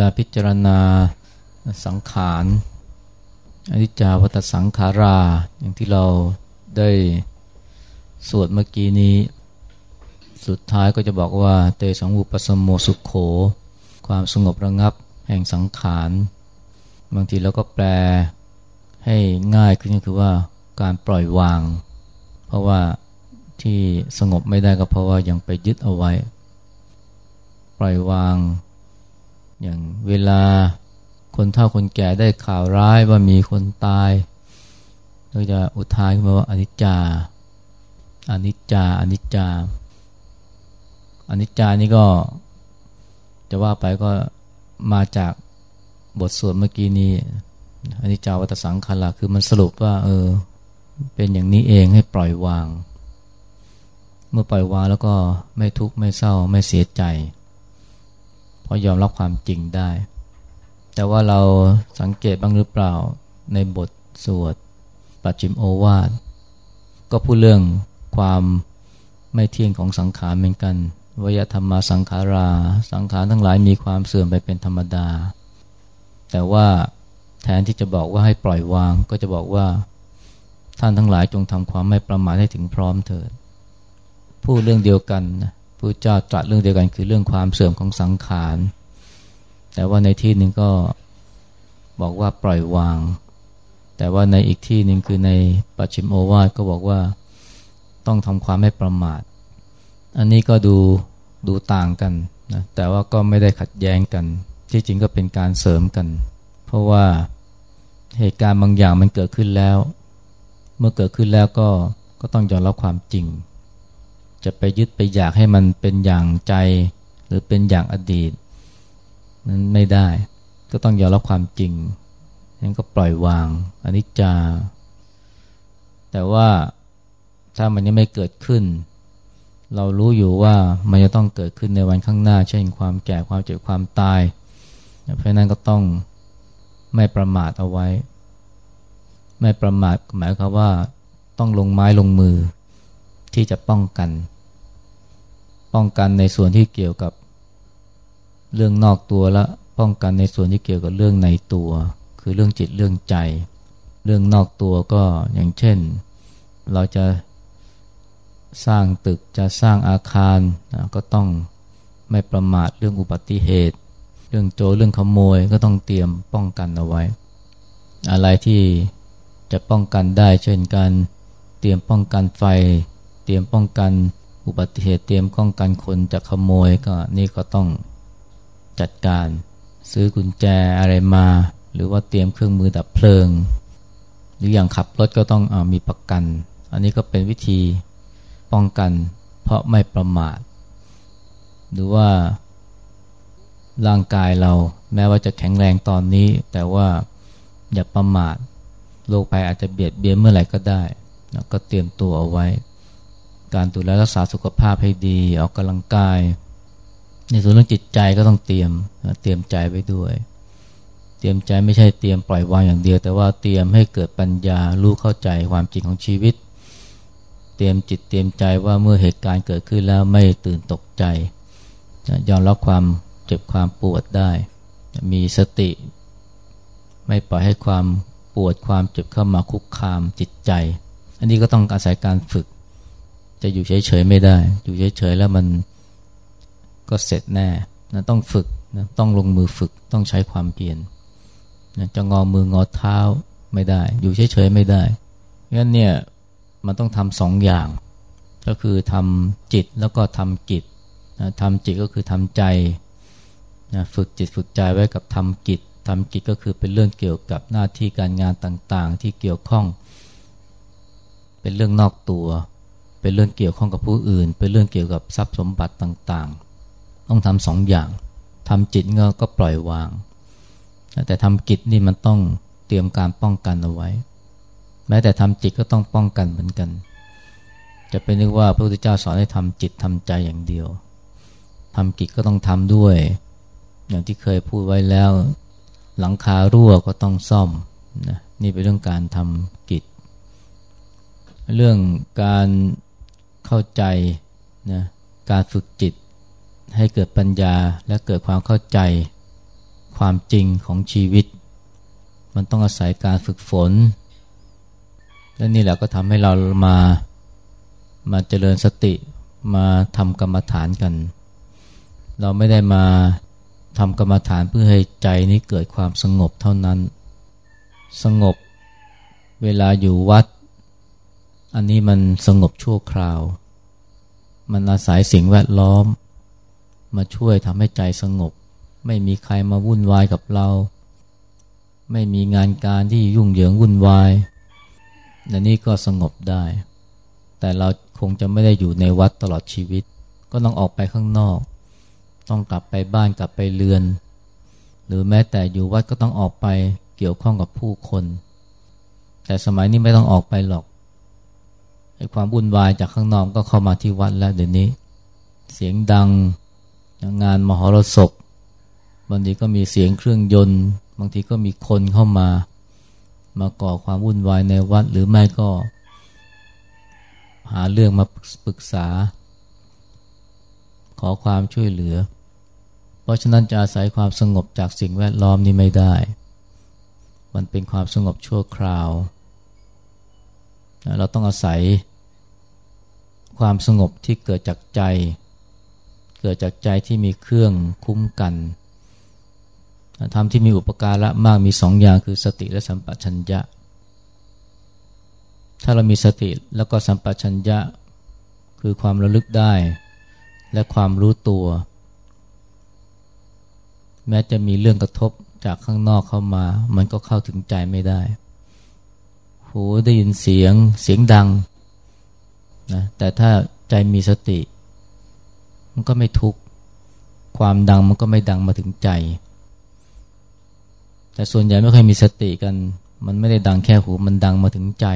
ลาพิจารณาสังขารอนิจจาวัตสังขารา อย่างที่เราได้สวดเมื่อกี้นี้ สุดท้ายก็จะบอกว่า เตสังวุปสมโมสุขโข ความสงบระงับแห่งสังขาร บางทีเราก็แปลให้ง่ายขึ้นก็คือว่าการปล่อยวาง เพราะว่าที่สงบไม่ได้ก็เพราะว่ายังไปยึดเอาไว้ ปล่อยวาง อย่างเวลาคนเฒ่าคนแก่ได้ข่าวร้ายว่ามีคนตายก็จะอุทานขึ้นมาว่าอนิจจาอนิจจาอนิจจาอนิจจานี่ก็จะว่าไปก็มาจากบทสวดเมื่อกี้นี้อนิจจาวัตสังขาราคือมันสรุปว่า เออ เป็นอย่างนี้เองให้ปล่อยวาง เมื่อปล่อยวางแล้วก็ไม่ทุกข์ไม่เศร้าไม่เสียใจ ราะยอมรับความจริงได้ แต่ว่าเราสังเกตบ้างหรือเปล่าในบทสวดปัจจิมโอวาทก็พูดเรื่องความไม่เที่ยงของสังขารเหมือนกันวยธรรมาสังขารา สังขารทั้งหลายมีความเสื่อมไปเป็นธรรมดา แต่ว่าแทนที่จะบอกว่าให้ปล่อยวาง ก็จะบอกว่าท่านทั้งหลายจงทำความไม่ประมาทให้ถึงพร้อมเถิดพูดเรื่องเดียวกันนะ พระเจ้าตรัสเรื่องเดียวกันคือเรื่องความเสื่อมของสังขาร แต่ว่าในที่หนึ่งก็บอกว่าปล่อยวาง แต่ว่าในอีกที่หนึ่งคือในปัจฉิมโอวาทก็บอกว่าต้องทำความไม่ประมาท อันนี้ก็ดูดูต่างกันนะแต่ว่าก็ไม่ได้ขัดแย้งกัน ที่จริงก็เป็นการเสริมกัน เพราะว่าเหตุการณ์บางอย่างมันเกิดขึ้นแล้ว เมื่อเกิดขึ้นแล้วก็ก็ต้องยอมรับความจริง จะไปยึดไปอยากให้มันเป็นอย่างใจ หรือเป็นอย่างอดีต นั้นไม่ได้ ก็ต้องยอมรับความจริงนั้นก็ปล่อยวางอนิจจา แต่ว่าถ้ามันยังไม่เกิดขึ้น เรารู้อยู่ว่ามันจะต้องเกิดขึ้นในวันข้างหน้า เช่นความแก่ความเจ็บความตาย เพราะนั้นก็ต้องไม่ประมาทเอาไว้ ไม่ประมาทหมายความว่าต้องลงไม้ลงมือ ที่จะป้องกัน ป้องกันในส่วนที่เกี่ยวกับเรื่องนอกตัวและป้องกันในส่วนที่เกี่ยวกับเรื่องในตัว คือเรื่องจิตเรื่องใจ เรื่องนอกตัวก็อย่างเช่น เราจะสร้างตึกจะสร้างอาคารนะก็ต้องไม่ประมาทเรื่องอุบัติเหตุ เรื่องโจรเรื่องขโมยก็ต้องเตรียมป้องกันเอาไว้ อะไรที่จะป้องกันได้ เช่นการเตรียมป้องกันไฟ รียมป้องกันอุบัติเหตุเตรียมป้องกันคนจากขโมยก็นี่ก็ต้องจัดการ ซื้อกุญแจอะไรมา หรือว่าเตรียมเครื่องมือดับเพลิง หรืออย่างขับรถก็ต้องอมีประกัน อันนี้ก็เป็นวิธีป้องกัน เพราะไม่ประมาท หรือว่าร่างกายเราแม้ว่าจะแข็งแรงตอนนี้ แต่ว่าอย่าประมาทโรคภัยอาจจะเบียดเบียนเมื่อไหร่ก็ได้ ก็เตรียมตัวเอาไว้ การดูแลรักษาสุขภาพให้ดี ออกกำลังกาย ในส่วนเรื่องจิตใจก็ต้องเตรียมเตรียมใจไว้ด้วย เตรียมใจไม่ใช่เตรียมปล่อยวางอย่างเดียว แต่ว่าเตรียมให้เกิดปัญญารู้เข้าใจความจริงของชีวิต เตรียมจิตเตรียมใจว่าเมื่อเหตุการณ์เกิดขึ้นแล้วไม่ตื่นตกใจยอมรับความเจ็บความปวดได้ มีสติ ไม่ปล่อยให้ความปวดความเจ็บเข้ามาคุกคามจิตใจ อันนี้ก็ต้องอาศัยการฝึก จะอยู่เฉยๆไม่ได้ อยู่เฉยๆแล้วมันก็เสร็จแน่นะต้องฝึกนะต้องลงมือฝึกต้องใช้ความเพียรนะจะงอมืองอเท้าไม่ได้ อยู่เฉยๆไม่ได้งั้นเนี่ยมันต้องทำสองอย่าง ก็คือทำจิตแล้วก็ทำกิจนะทำจิตก็คือทำใจนะฝึกจิตฝึกใจไว้กับทำกิจทำกิจก็คือเป็นเรื่องเกี่ยวกับหน้าที่การงานต่างๆ ที่เกี่ยวข้อง เป็นเรื่องนอกตัว เป็นเรื่องเกี่ยวข้องกับผู้อื่น เป็นเรื่องเกี่ยวกับทรัพย์สมบัติต่างๆ ต้องทำสองอย่างทำจิตก็ปล่อยวาง แต่ทำกิจนี่มันต้องเตรียมการป้องกันเอาไว้ แม้แต่ทำจิตก็ต้องป้องกันเหมือนกัน จะเป็นนึกว่าพระพุทธเจ้าสอนให้ทำจิตทำใจอย่างเดียวทำกิจก็ต้องทำด้วย อย่างที่เคยพูดไว้แล้ว หลังคารั่วก็ต้องซ่อมนะนี่เป็นเรื่องการทำกิจ เรื่องการ เข้าใจนะการฝึกจิต ให้เกิดปัญญาและเกิดความเข้าใจความจริงของชีวิต มันต้องอาศัยการฝึกฝน และนี่แหละก็ทำให้เรามามาเจริญสติมาทำกรรมฐานกัน เราไม่ได้มาทำกรรมฐานเพื่อให้ใจนี้เกิดความสงบเท่านั้น สงบเวลาอยู่วัด อันนี้มันสงบชั่วคราว มันอาศัยสิ่งแวดล้อม มาช่วยทำให้ใจสงบ ไม่มีใครมาวุ่นวายกับเรา ไม่มีงานการที่ยุ่งเหยิงวุ่นวายนนี่ก็สงบได้ แต่เราคงจะไม่ได้อยู่ในวัดตลอดชีวิต ก็ต้องออกไปข้างนอก ต้องกลับไปบ้านกลับไปเรือน หรือแม้แต่อยู่วัดก็ต้องออกไปเกี่ยวข้องกับผู้คน แต่สมัยนี้ไม่ต้องออกไปหรอก ความวุ่นวายจากข้างนอกก็เข้ามาที่วัดแล้วเดี๋ยวนี้ เสียงดังงานมหรสพบางทีก็มีเสียงเครื่องยนต์ บางทีก็มีคนเข้ามา มาก่อความวุ่นวายในวัดหรือไม่ก็ หาเรื่องมาปรึกษา ขอความช่วยเหลือ เพราะฉะนั้นจะอาศัยความสงบจากสิ่งแวดล้อมนี้ไม่ได้ มันเป็นความสงบชั่วคราว เราต้องอาศัย ความสงบที่เกิดจากใจ เกิดจากใจที่มีเครื่องคุ้มกันทำที่มีอุปการะมากมีสองอย่างคือสติและสัมปชัญญะ ถ้าเรามีสติแล้วก็สัมปชัญญะ คือความระลึกได้ และความรู้ตัว แม้จะมีเรื่องกระทบจากข้างนอกเข้ามา มันก็เข้าถึงใจไม่ได้ หูได้ยินเสียงเสียงดัง นะแต่ถ้าใจมีสติ มันก็ไม่ทุกข์ความดังมันก็ไม่ดังมาถึงใจ แต่ส่วนใหญ่ไม่ค่อยมีสติกัน มันไม่ได้ดังแค่หูมันดังมาถึงใจ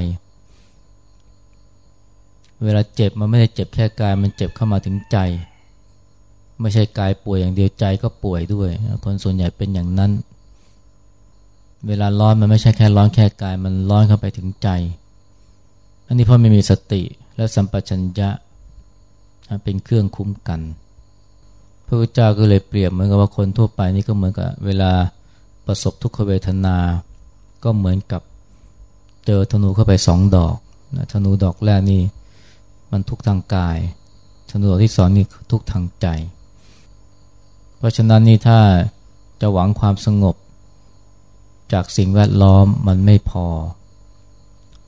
เวลาเจ็บมันไม่ได้เจ็บแค่กาย มันเจ็บเข้ามาถึงใจ ไม่ใช่กายป่วยอย่างเดียวใจก็ป่วยด้วย คนส่วนใหญ่เป็นอย่างนั้น เวลาร้อนมันไม่ใช่แค่ร้อนแค่กาย มันร้อนเข้าไปถึงใจ อันนี้เพราะไม่มีสติ และสัมปชัญญะเป็นเครื่องคุ้มกัน พระพุทธเจ้าก็เลยเปรียบเหมือนกับว่าคนทั่วไปนี่ก็เหมือนกับเวลาประสบทุกขเวทนา ก็เหมือนกับเจอธนูเข้าไปสองดอกนะธนูดอกแรกนี่มันทุกทางกาย ธนูดอกที่สองนี่ทุกทางใจ เพราะฉะนั้นนี่ถ้าจะหวังความสงบจากสิ่งแวดล้อมมันไม่พอ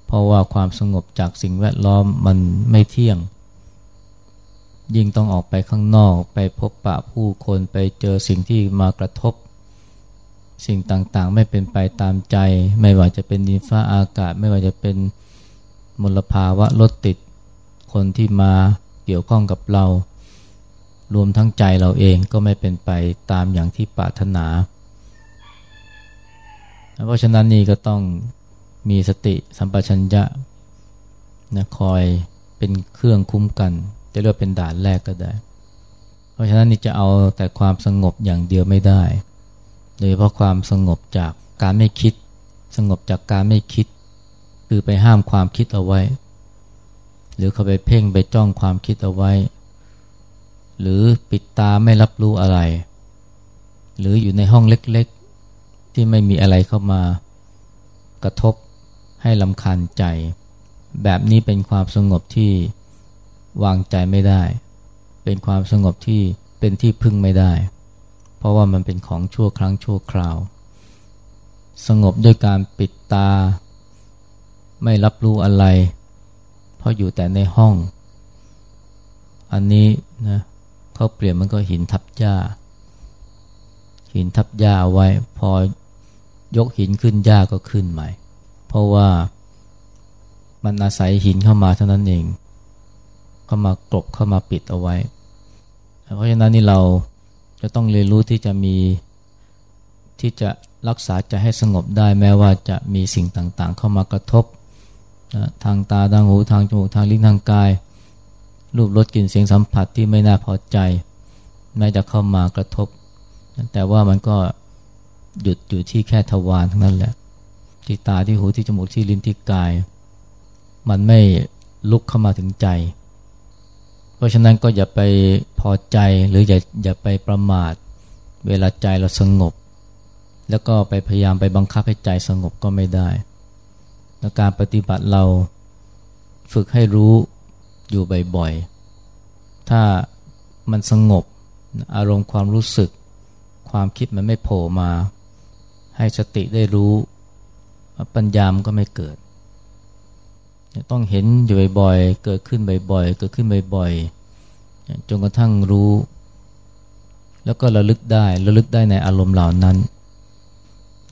เพราะว่าความสงบจากสิ่งแวดล้อมมันไม่เที่ยง ยิ่งต้องออกไปข้างนอกไปพบปะผู้คนไปเจอสิ่งที่มากระทบ สิ่งต่างๆ ไม่เป็นไปตามใจ ไม่ว่าจะเป็นดินฟ้าอากาศ ไม่ว่าจะเป็นมลภาวะรถติดคนที่มาเกี่ยวข้องกับเรา รวมทั้งใจเราเองก็ไม่เป็นไปตามอย่างที่ปรารถนา เพราะฉะนั้นนี่ก็ต้อง มีสติสัมปชัญญะนะคอยเป็นเครื่องคุ้มกันจะเรียกเป็นด่านแรกก็ได้ เพราะฉะนั้นนี่จะเอาแต่ความสงบอย่างเดียวไม่ได้ โดยเพราะความสงบจากการไม่คิด สงบจากการไม่คิด คือไปห้ามความคิดเอาไว้ หรือเขาไปเพ่งไปจ้องความคิดเอาไว้ หรือปิดตาไม่รับรู้อะไร หรืออยู่ในห้องเล็กๆ ที่ไม่มีอะไรเข้ามากระทบ ให้ลำคาญใจ แบบนี้เป็นความสงบที่วางใจไม่ได้ เป็นความสงบที่เป็นที่พึ่งไม่ได้ เพราะว่ามันเป็นของชั่วครั้งชั่วคราว สงบด้วยการปิดตา ไม่รับรู้อะไร เพราะอยู่แต่ในห้อง อันนี้นะเขาเปลี่ยนมันก็หินทับหญ้า หินทับหญ้าไว้ พอยกหินขึ้นยาก็ขึ้นใหม่ ราะว่ามันอาศัยหินเข้ามาเท่านั้นเอง เข้ามากรบเข้ามาปิดเอาไว้ เพราะฉะนั้นนี่เราจะต้องเรียนรู้ที่จะมีที่จะรักษาใจให้สงบได้แม้ว่าจะมีสิ่งต่างๆ เข้ามากระทบทางตาทางหูทางจมูกทางลิ้นทางกาย รูปรสกลิ่นเสียงสัมผัสที่ไม่น่าพอใจ แม้จะเข้ามากระทบ แต่ว่ามันก็หยุดอยู่ที่แค่ทวารทั้งนั้นแหละ ที่ตาที่หูที่จมูกที่ลิ้นที่กาย มันไม่ลุกเข้ามาถึงใจ เพราะฉะนั้นก็อย่าไปพอใจหรืออย่าอย่าไปประมาท เวลาใจเราสงบ แล้วก็ไปพยายามไปบังคับให้ใจสงบก็ไม่ได้และการปฏิบัติเราฝึกให้รู้อยู่บ่อยๆ ถ้ามันสงบอารมณ์ความรู้สึก ความคิดมันไม่โผล่มา ให้สติได้รู้ ปัญญามก็ไม่เกิด ต้องเห็นอยู่บ่อยๆ เกิดขึ้นบ่อยๆ เกิดขึ้นบ่อยๆ จนกระทั่งรู้ แล้วก็ระลึกได้ ระลึกได้ในอารมณ์เหล่านั้น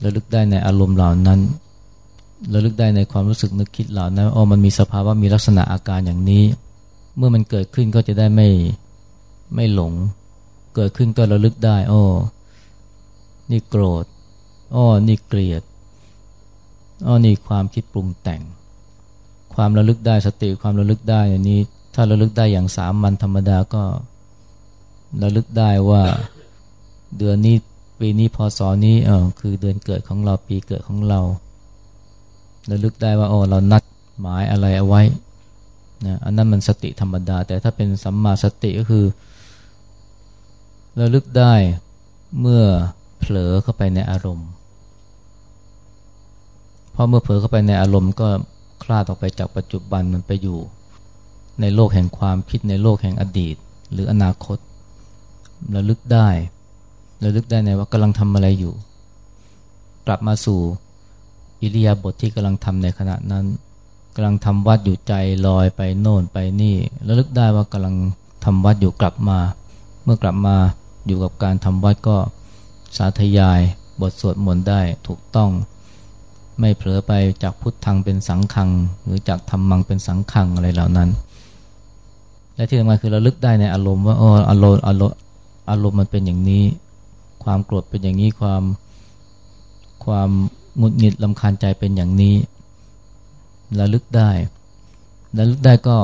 ระลึกได้ในอารมณ์เหล่านั้น ระลึกได้ในความรู้สึกนึกคิดเหล่านั้นอ๋อมันมีสภาวะมีลักษณะอาการอย่างนี้ เมื่อมันเกิดขึ้นก็จะได้ไม่ไม่หลง เกิดขึ้นก็ระลึกได้อ้อนี่โกรธอ้อนี่เกลียด อ้อนี่ความคิดปรุงแต่ง ความระลึกได้สติความระลึกได้อันนี้ ถ้าระลึกได้อย่างสามัญธรรมดาก็ระลึกได้ว่าเดือนนี้ปีนี้พศนี้เออคือเดือนเกิดของเราปีเกิดของเราระลึกได้ว่าโอ้เรานัดหมายอะไรเอาไว้นะอันนั้นมันสติธรรมดา แต่ถ้าเป็นสัมมาสติก็คือระลึกได้เมื่อเผลอเข้าไปในอารมณ์ พราะเมื่อเผลอเข้าไปในอารมณ์ก็คลาดออกไปจากปัจจุบันมันไปอยู่ ในโลกแห่งความคิดในโลกแห่งอดีต หรืออนาคตระลึกได้ระลึกได้ในว่ากำลังทำอะไรอยู่ กลับมาสู่อิริยาบถทที่กำลังทำในขณะนั้นกำลังทำวัดอยู่ใจลอยไปโน่นไปนี่ระลึกได้ว่ากำลังทำวัดอยู่กลับมา เมื่อกลับมาอยู่กับการทำวัดก็สาธยายบทสวดมนต์ได้ถูกต้อง ไม่เผลอไปจากพุทธังเป็นสังขัง หรือจากธรรมังเป็นสังขังอะไรเหล่านั้น และที่สำคัญคือเราลึกได้ในอารมณ์ว่าอ๋ออารมณ์อารมณ์อารมณ์มันเป็นอย่างนี้ ความโกรธเป็นอย่างนี้ความความหงุดหงิดลำคาญใจเป็นอย่างนี้ระลึกได้ระลึกได้ก็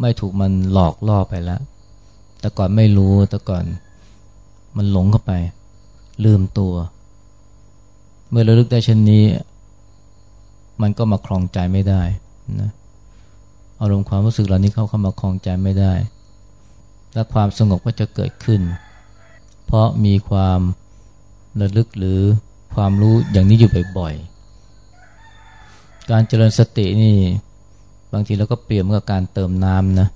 ไม่ถูกมันหลอกล่อไปแล้วแต่ก่อนไม่รู้แต่ก่อนมันหลงเข้าไป ลืมตัว เมื่อระลึกได้เช่นนี้ มันก็มาคลองใจไม่ได้นะอารมณ์ความรู้สึกเหล่านี้เข้าเข้ามาคลองใจไม่ได้ และความสงบก็จะเกิดขึ้น เพราะมีความระลึกหรือความรู้อย่างนี้อยู่บ่อยๆ การเจริญสตินี่บางทีเราก็เปรียบกับการเติมน้ำนะ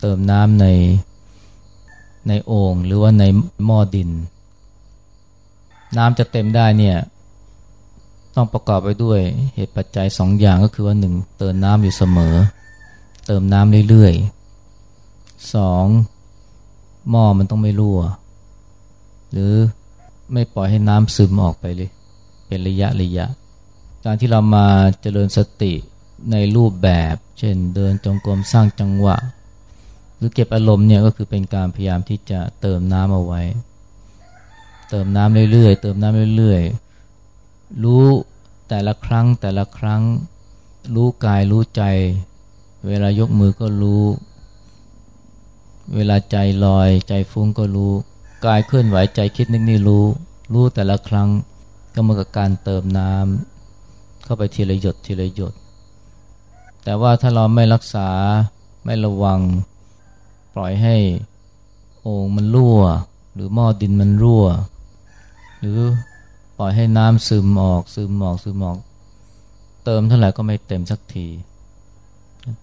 เติมน้ำในในโอ่งหรือว่าในหม้อดิน น้ำจะเต็มได้เนี่ย ต้องประกอบไปด้วยเหตุปัจจัยสองอย่างก็คือว่าหนึ่งเติมน้ำอยู่เสมอ เติมน้ำเรื่อยๆสองหม้อมันต้องไม่รั่ว หรือไม่ปล่อยให้น้ำซึมออกไปเลย เป็นระยะระยะ การที่เรามาเจริญสติในรูปแบบ เช่นเดินจงกรมสร้างจังหวะ หรือเก็บอารมณ์เนี่ยก็คือเป็นการพยายามที่จะเติมน้ำเอาไว้ เติมน้ำเรื่อยๆ เติมน้ำเรื่อยๆ รู้แต่ละครั้งแต่ละครั้ง รู้กายรู้ใจ เวลายกมือก็รู้ เวลาใจลอยใจฟุ้งก็รู้ กายเคลื่อนไหวใจคิดนึกนี่รู้ รู้แต่ละครั้งก็เหมือนกับการเติมน้ำเข้าไปทีละหยดทีละหยด แต่ว่าถ้าเราไม่รักษาไม่ระวัง ปล่อยให้โอ่งมันรั่ว หรือหม้อดินมันรั่ว หรือ ปล่อยให้น้ำซึมออกซึมออกซึมออก เติมเท่าไหร่ก็ไม่เต็มสักที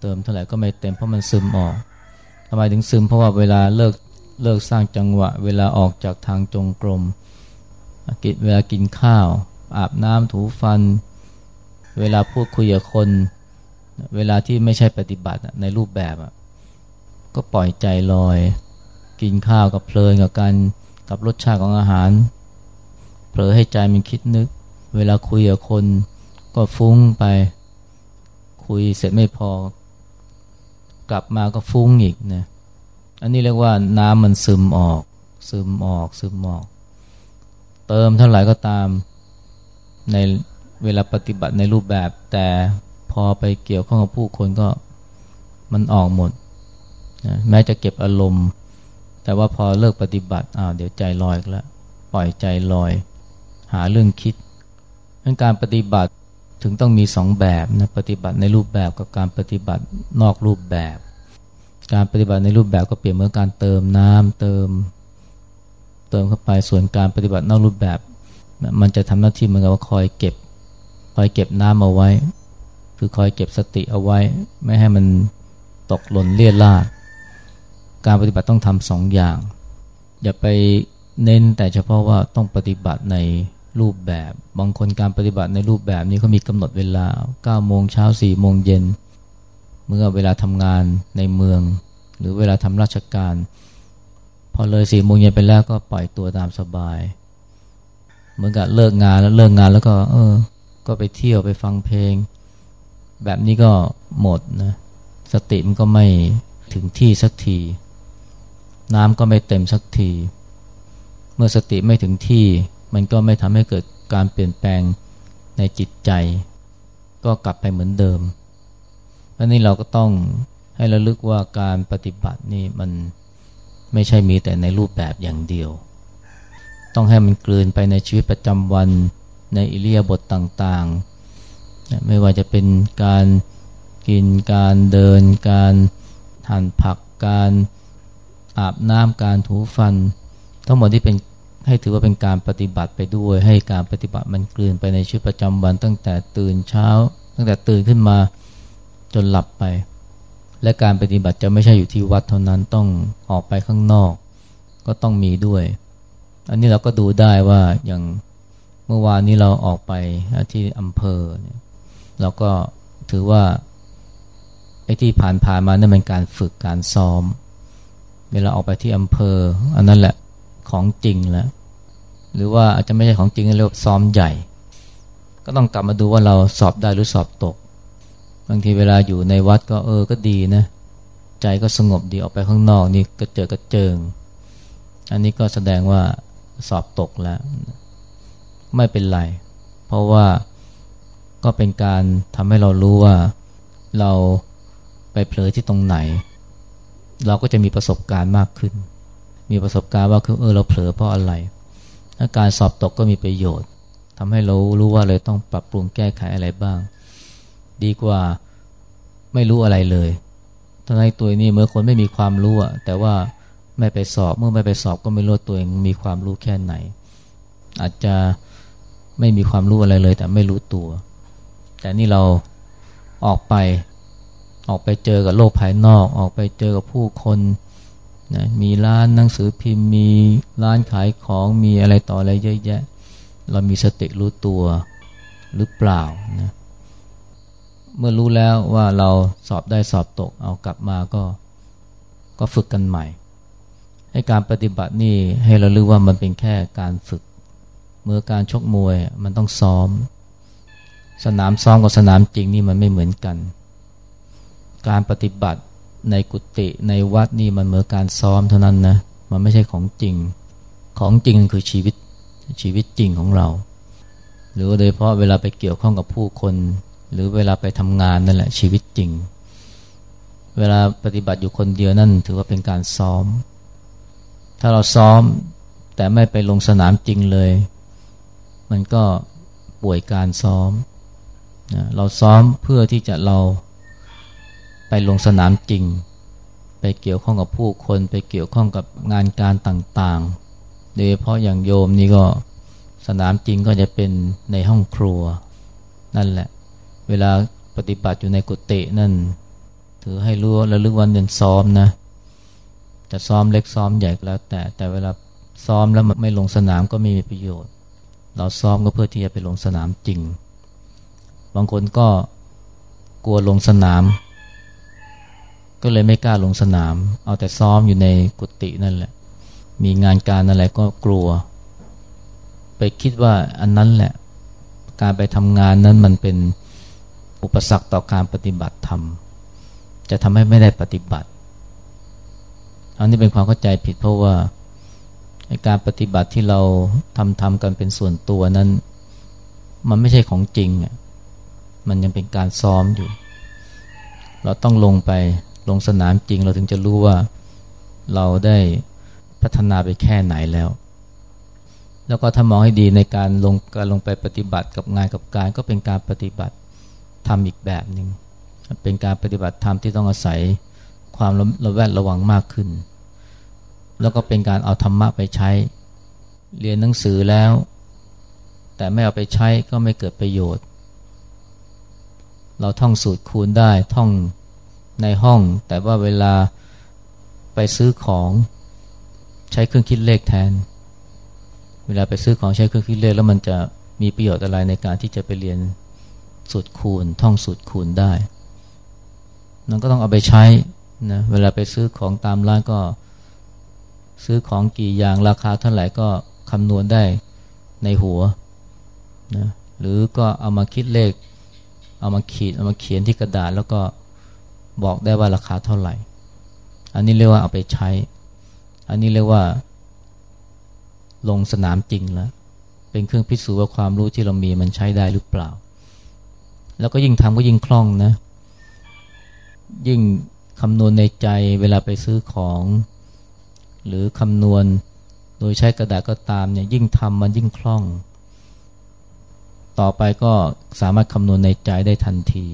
เติมเท่าไหร่ก็ไม่เต็มเพราะมันซึมออกทำไมถึงซึมเพราะว่าเวลาเลิกเลิกสร้างจังหวะ เวลาออกจากทางจงกรมกินเวลากินข้าว อาบน้ำถูฟัน เวลาพูดคุยกับคน เวลาที่ไม่ใช่ปฏิบัติในรูปแบบก็ปล่อยใจลอย กินข้าวกับเพลินกับการกับรสชาติของอาหาร ผลอให้ใจมันคิดนึก เวลาคุยกับคนก็ฟุ้งไป คุยเสร็จไม่พอ กลับมาก็ฟุ้งอีกนะอันนี้เรียกว่าน้ำมันซึมออก ซึมออกซึมออก เติมเท่าไหร่ก็ตามในเวลาปฏิบัติในรูปแบบ แต่พอไปเกี่ยวข้องกับผู้คนก็มันออกหมดนะแม้จะเก็บอารมณ์ แต่ว่าพอเลิกปฏิบัติอ้าวเดี๋ยวใจลอยแล้ว ปล่อยใจลอยาเรื่องคิดการปฏิบัติถึงต้องมีสองแบบนะปฏิบัติในรูปแบบกับการปฏิบัตินอกรูปแบบ การปฏิบัติในรูปแบบก็เปรียบเหมือนการเติมน้ำเติม เติมเข้าไปส่วนการปฏิบัตินอกรูปแบบ มันจะทำหน้าที่เหมือนกับว่าคอยเก็บคอยเก็บน้ำเอาไว้ คือคอยเก็บสติเอาไว้ ไม่ให้มันตกหล่นเลี่ยราดการปฏิบัติต้องทำสองอย่าง อย่าไปเน้นแต่เฉพาะว่าต้องปฏิบัติใน รูปแบบ บางคนการปฏิบัติในรูปแบบนี้เขามีกำหนดเวลา9โมงเช้า4โมงเย็น เมื่อเวลาทำงานในเมือง หรือเวลาทำราชการ พอเลยสี่โมงเย็นไปแล้วก็ปล่อยตัวตามสบาย เหมือนกับเลิกงานแล้วเลิกงานแล้วก็ เออ ก็ไปเที่ยวไปฟังเพลง แบบนี้ก็หมดนะสติมันก็ไม่ถึงที่สักที น้ำก็ไม่เต็มสักที เมื่อสติไม่ถึงที่ มันก็ไม่ทำให้เกิดการเปลี่ยนแปลงในจิตใจ ก็กลับไปเหมือนเดิมเพราะนี้เราก็ต้องให้ระลึกว่าการปฏิบัตินี่มันไม่ใช่มีแต่ในรูปแบบอย่างเดียว ต้องให้มันกลืนไปในชีวิตประจำวันในอิเลียบทต่างๆ ไม่ว่าจะเป็นการกินการเดิน การหั่นผักการอาบน้ำการถูฟัน ทั้งหมดที่เป็น ให้ถือว่าเป็นการปฏิบัติไปด้วย ให้การปฏิบัติมันกลืนไปในชีวิตประจำวัน ตั้งแต่ตื่นเช้า ตั้งแต่ตื่นขึ้นมาจนหลับไป และการปฏิบัติจะไม่ใช่อยู่ที่วัดเท่านั้นต้องออกไปข้างนอก ก็ต้องมีด้วย อันนี้เราก็ดูได้ว่าอย่างเมื่อวานนี้เราออกไปที่อำเภอเราก็ถือว่าไอ้ที่ผ่านผ่านมานี่เป็นการฝึกการซ้อม เวลาออกไปที่อำเภอ อันนั้นแหละ ของจริงแล้ว หรือว่าอาจจะไม่ใช่ของจริงเรียกว่าซ้อมใหญ่ ก็ต้องกลับมาดูว่าเราสอบได้หรือสอบตก บางทีเวลาอยู่ในวัดก็เออก็ดีนะ ใจก็สงบดีออกไปข้างนอกนี่ก็เจอกระเจิง อันนี้ก็แสดงว่าสอบตกแล้ว ไม่เป็นไร เพราะว่าก็เป็นการทำให้เรารู้ว่าเราไปเผลอที่ตรงไหน เราก็จะมีประสบการณ์มากขึ้น มีประสบการณ์ว่าคือเออเราเผลอเพราะอะไราการสอบตกก็มีประโยชน์ทำให้เรารู้ว่าเลยต้องปรับปรุงแก้ไขอะไรบ้าง ดีกว่าไม่รู้อะไรเลยตอนในตัวนี้เมื่อคนไม่มีความรู้แต่ว่าไม่ไปสอบเมื่อไม่ไปสอบก็ไม่รู้ตัวเองมีความรู้แค่ไหน อาจจะไม่มีความรู้อะไรเลย แต่ไม่รู้ตัว แต่นี่เราออกไปออกไปเจอกับโลกภายนอก ออกไปเจอกับผู้คน นะมีร้านหนังสือพิมพ์มีร้านขายของมีอะไรต่ออะไรเยอะแยะ เรามีสติรู้ตัวหรือเปล่านะเมื่อรู้แล้วว่าเราสอบได้สอบตกเอากลับมาก็ก็ฝึกกันใหม่ ให้การปฏิบัตินี่ให้เรารู้ว่ามันเป็นแค่การฝึก เมื่อการชกมวยมันต้องซ้อม สนามซ้อมกับสนามจริงนี่มันไม่เหมือนกัน การปฏิบัติ ในกุฏิในวัดนี่มันเหมือนการซ้อมเท่านั้นนะ มันไม่ใช่ของจริง ของจริงคือชีวิตชีวิตจริงของเรา หรือโดยเฉพาะเวลาไปเกี่ยวข้องกับผู้คน หรือเวลาไปทำงานนั่นแหละชีวิตจริง เวลาปฏิบัติอยู่คนเดียวนั่นถือว่าเป็นการซ้อม ถ้าเราซ้อมแต่ไม่ไปลงสนามจริงเลย มันก็ป่วยการซ้อม เราซ้อมเพื่อที่จะเรา ลงสนามจริง ไปเกี่ยวข้องกับผู้คน ไปเกี่ยวข้องกับงานการต่างๆโดยเฉพาะอย่างโยมนี่ก็สนามจริงก็จะเป็นในห้องครัว นั่นแหละ เวลาปฏิบัติอยู่ในกุฏินั่น ถือให้รู้และลึกวันเดินซ้อมนะจะซ้อมเล็กซ้อมใหญ่แล้ว แต่แต่เวลาซ้อมแล้วไม่ลงสนามก็ไม่มีประโยชน์ เราซ้อมก็เพื่อที่จะไปลงสนามจริง บางคนก็กลัวลงสนาม ก็เลยไม่กล้าลงสนาม เอาแต่ซ้อมอยู่ในกุฏินั่นแหละ มีงานการอะไรก็กลัว ไปคิดว่าอันนั้นแหละ การไปทำงานนั้นมันเป็นอุปสรรคต่อการปฏิบัติธรรม จะทำให้ไม่ได้ปฏิบัติ อันนี้เป็นความเข้าใจผิดเพราะว่าการปฏิบัติที่เราทำทำกันเป็นส่วนตัวนั้น มันไม่ใช่ของจริง มันยังเป็นการซ้อมอยู่ เราต้องลงไป ลงสนามจริงเราถึงจะรู้ว่าเราได้พัฒนาไปแค่ไหนแล้ว แล้วก็ถ้ามองให้ดีในการลงการลงไปปฏิบัติกับงานกับการก็เป็นการปฏิบัติทำอีกแบบหนึ่งเป็นการปฏิบัติธรรมที่ต้องอาศัยความระแวดระวังมากขึ้น แล้วก็เป็นการเอาธรรมะไปใช้ เรียนหนังสือแล้ว แต่ไม่เอาไปใช้ก็ไม่เกิดประโยชน์ เราท่องสูตรคูณได้ท่อง ในห้อง แต่ว่าเวลาไปซื้อของใช้เครื่องคิดเลขแทน เวลาไปซื้อของใช้เครื่องคิดเลขแล้วมันจะมีประโยชน์อะไรในการที่จะไปเรียนสูตรคูณ ท่องสูตรคูณได้นั่นก็ต้องเอาไปใช้นะเวลาไปซื้อของตามร้านก็ ซื้อของกี่อย่างราคาเท่าไหร่ก็คำนวณได้ในหัวนะหรือก็เอามาคิดเลข เอามาขีดเอามาเขียนที่กระดาษแล้วก็ บอกได้ว่าราคาเท่าไหร่ อันนี้เรียกว่าเอาไปใช้ อันนี้เรียกว่า ลงสนามจริงแล้ว เป็นเครื่องพิสูจน์ว่าความรู้ที่เรามีมันใช้ได้หรือเปล่า แล้วก็ยิ่งทำก็ยิ่งคล่องนะ ยิ่งคำนวณในใจเวลาไปซื้อของ หรือคำนวณโดยใช้กระดาษก็ตามเนี่ยยิ่งทำมันยิ่งคล่อง ต่อไปก็สามารถคำนวณในใจได้ทันที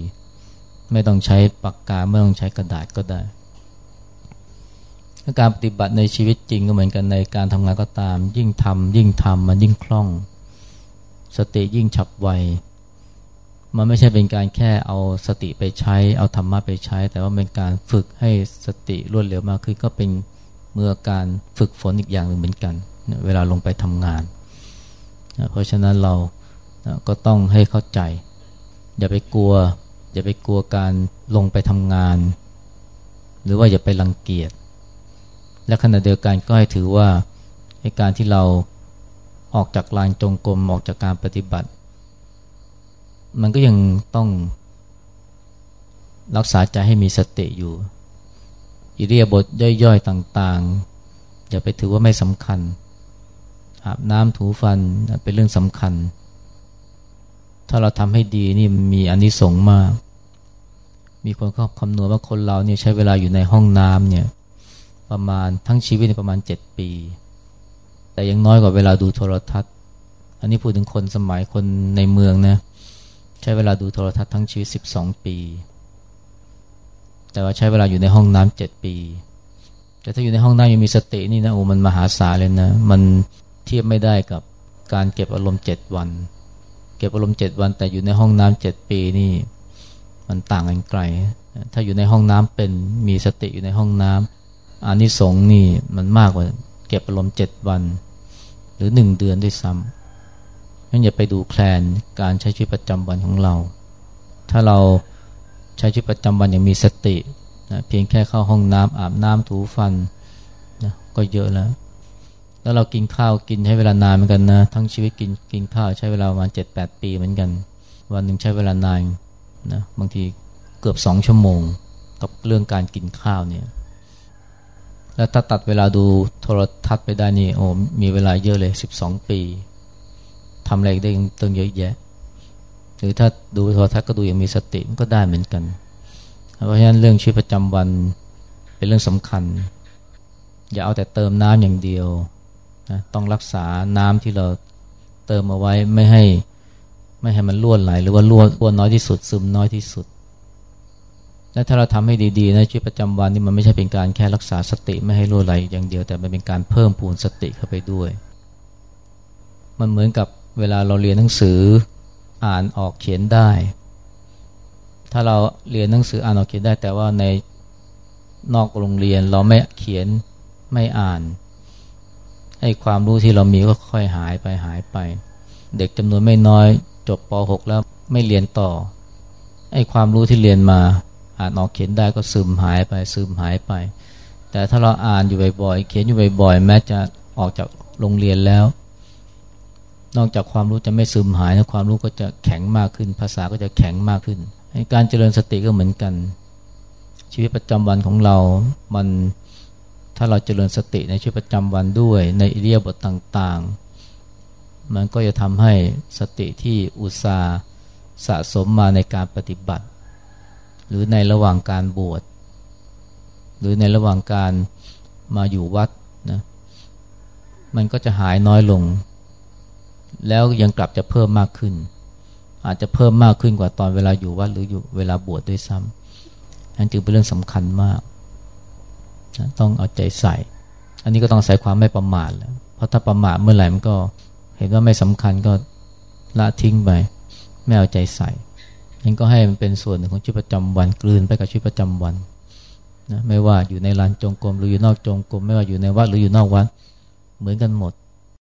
ไม่ต้องใช้ปากกาไม่ต้องใช้กระดาษก็ได้ การปฏิบัติในชีวิตจริงก็เหมือนกันในการทำงานก็ตาม ยิ่งทำยิ่งทำมันยิ่งคล่อง สติยิ่งฉับไวมันไม่ใช่เป็นการแค่เอาสติไปใช้ เอาธรรมะไปใช้ แต่ว่าเป็นการฝึกให้สติรวดเร็วมากขึ้นก็เป็นเมื่อการฝึกฝนอีกอย่างหนึ่งเหมือนกัน เวลาลงไปทำงาน เพราะฉะนั้นเราก็ต้องให้เข้าใจ อย่าไปกลัว อย่าไปกลัวการลงไปทำงาน หรือว่าอย่าไปรังเกียจ และขณะเดียวกันก็ให้ถือว่าในการที่เราออกจากลานจงกรมออกจากการปฏิบัติ มันก็ยังต้องรักษาใจให้มีสติอยู่ อิเรียบทย่อยๆต่างๆ อย่าไปถือว่าไม่สำคัญอาบน้ำถูฟันเป็นเรื่องสำคัญ ถ้าเราทำให้ดีนี่มีอนนิสงส์มาก มีคนเขาคำนวณว่าคนเราเนี่ยใช้เวลาอยู่ในห้องน้ำเนี่ยประมาณทั้งชีวิตประมาณเจ็ดปี แต่ยังน้อยกว่าเวลาดูโทรทัศน์ อันนี้พูดถึงคนสมัยคนในเมืองนะใช้เวลาดูโทรทัศน์ทั้งชีวิต 12 ปี แต่ว่าใช้เวลาอยู่ในห้องน้ำเจ็ดปี แต่ถ้าอยู่ในห้องน้ำยังมีสตินี่นะโอ้มันมหาศาลเลยนะ มันเทียบไม่ได้กับการเก็บอารมณ์เจ็ดวัน เก็บอารมณ์เจ็ดวัน แต่อยู่ในห้องน้ำเจ็ดปีนี่มันต่างกันไกล ถ้าอยู่ในห้องน้ำเป็นมีสติอยู่ในห้องน้ำอานิสงส์นี่มันมากกว่าเก็บอารมณ์เจ็ดวัน หรือหนึ่งเดือนด้วยซ้ำงั้นอย่าไปดูแคลนการใช้ชีวิตประจำวันของเรา ถ้าเราใช้ชีวิตประจำวันอย่างมีสตินะเพียงแค่เข้าห้องน้ำอาบน้ำถูฟันนะก็เยอะแล้ว แล้วเรากินข้าวกินใช้เวลานานเหมือนกันนะ ทั้งชีวิตกินกินข้าวใช้เวลาประมาณเจ็ดแปดปีเหมือนกัน วันหนึ่งใช้เวลานานนะบางทีเกือบสองชั่วโมง กับเรื่องการกินข้าวเนี่ยแล้วถ้าตัดเวลาดูโทรทัศน์ไปได้นี่โอ้มีเวลาเยอะเลยสิบสองปีทำอะไรได้ตั้งเยอะแยะ หรือถ้าดูโทรทัศน์ก็ดูอย่างมีสติมันก็ได้เหมือนกัน เพราะฉะนั้นเรื่องชีวิตประจำวันเป็นเรื่องสำคัญ อย่าเอาแต่เติมน้ำอย่างเดียว นะต้องรักษาน้ำที่เราเติมเอาไว้ไม่ให้ไม่ให้มันล้วนไหล หรือว่าล้วนล้วนน้อยที่สุด ซึมน้อยที่สุด และถ้าเราทำให้ดีๆในชีวิตประจำวันนี่มันไม่ใช่เป็นการแค่รักษาสติไม่ให้ล้วนไหลอย่างเดียว แต่มันเป็นการเพิ่มพูนสติเข้าไปด้วย มันเหมือนกับเวลาเราเรียนหนังสืออ่านออกเขียนได้ ถ้าเราเรียนหนังสืออ่านออกเขียนได้ แต่ว่าในนอกโรงเรียนเราไม่เขียนไม่อ่าน ให้ความรู้ที่เรามีก็ค่อยหายไปหายไป เด็กจำนวนไม่น้อย จบป .6 แล้วไม่เรียนต่อให้ความรู้ที่เรียนมาอ่านออกเขียนได้ก็ซึมหายไปซึมหายไป แต่ถ้าเราอ่านอยู่บ่อยๆเขียนอยู่บ่อยๆแม้จะออกจากโรงเรียนแล้ว นอกจากความรู้จะไม่ซึมหายนะความรู้ก็จะแข็งมากขึ้น ภาษาก็จะแข็งมากขึ้นการเจริญสติก็เหมือนกัน ชีวิตประจำวันของเรามัน ถ้าเราเจริญสติในชีวิตประจำวันด้วยในอิเดียบทต่างๆ มันก็จะทำให้สติที่อุตสาห์สะสมมาในการปฏิบัติ หรือในระหว่างการบวชหรือในระหว่างการมาอยู่วัดนะมันก็จะหายน้อยลง แล้วยังกลับจะเพิ่มมากขึ้น อาจจะเพิ่มมากขึ้นกว่าตอนเวลาอยู่วัดหรืออยู่เวลาบวชดด้วยซ้ำนั่นจึงเป็นเรื่องสำคัญมาก ต้องเอาใจใส่ อันนี้ก็ต้องใส่ความไม่ประมาทแล้วเพราะถ้าประมาทเมื่อไหร่มันก็เห็นว่าไม่สำคัญก็ละทิ้งไปไม่เอาใจใส่ยังก็ให้มันเป็นส่วนหนึ่งของชีวิตประจำวันกลืนไปกับชีวิตประจำวันนะไม่ว่าอยู่ในลานจงกรมหรืออยู่นอกจงกรมไม่ว่าอยู่ในวัดหรืออยู่นอกวัดเหมือนกันหมด